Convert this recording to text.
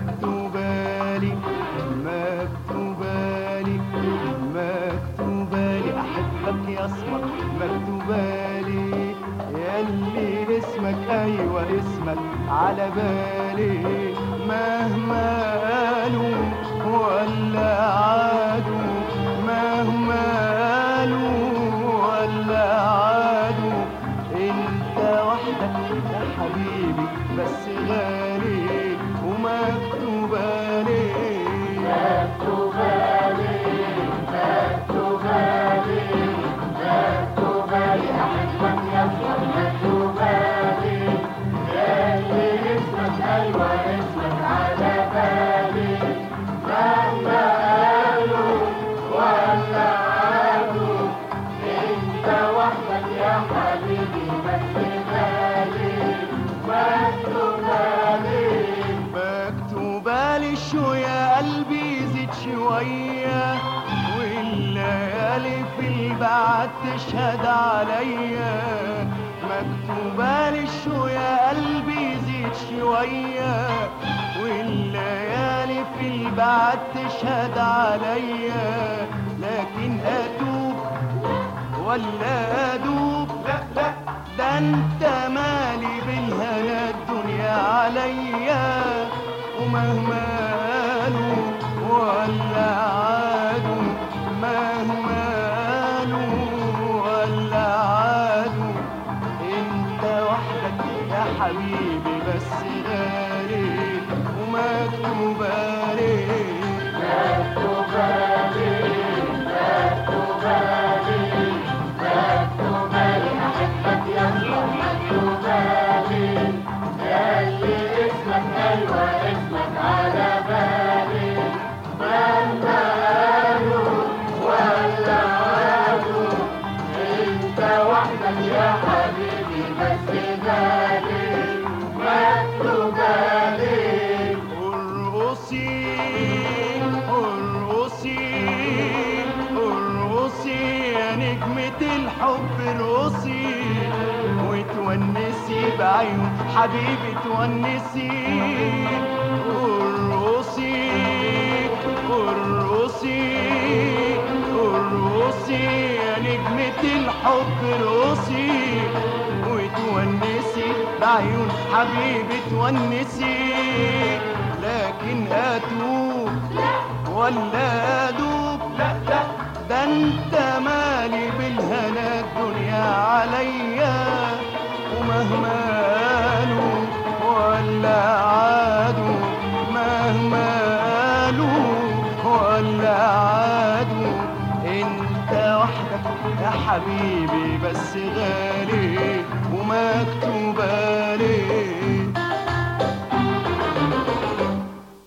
مكتوبالي مكتوبالي مكتوبالي. أحبك يا اسمك مكتوبالي. ببالي ياللي اسمك أيوه اسمك على بالي. مهما قالوا ولا عادوا مهما قالوا ولا عادوا. أنت وحدك يا حبيبي بس غالي. شوية والليالي في البعد تشهد عليا. مكتوبة لي شو يا قلبي زيد شوية. والليالي في البعد تشهد عليا. لكن أتوب ولا أدوب؟ لا لا ده أنت مالي بالهنا الدنيا عليا. ومهما ومكتوب عليك ارقصي الحب ارقصي وتونسي بعيون حبيبي تونسي. ارقصي ارقصي ارقصي يا نجمة الحب ارقصي وتونسي بعيون حبيبي تونسي. لكن أتوب ولا أدوب؟ لا لا ده أنت الدنيا عليا ومهما قالوا ولا عادوا مهما قالوا ولا عادوا انت وحدك يا حبيبي بس غالي ومكتوب